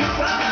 you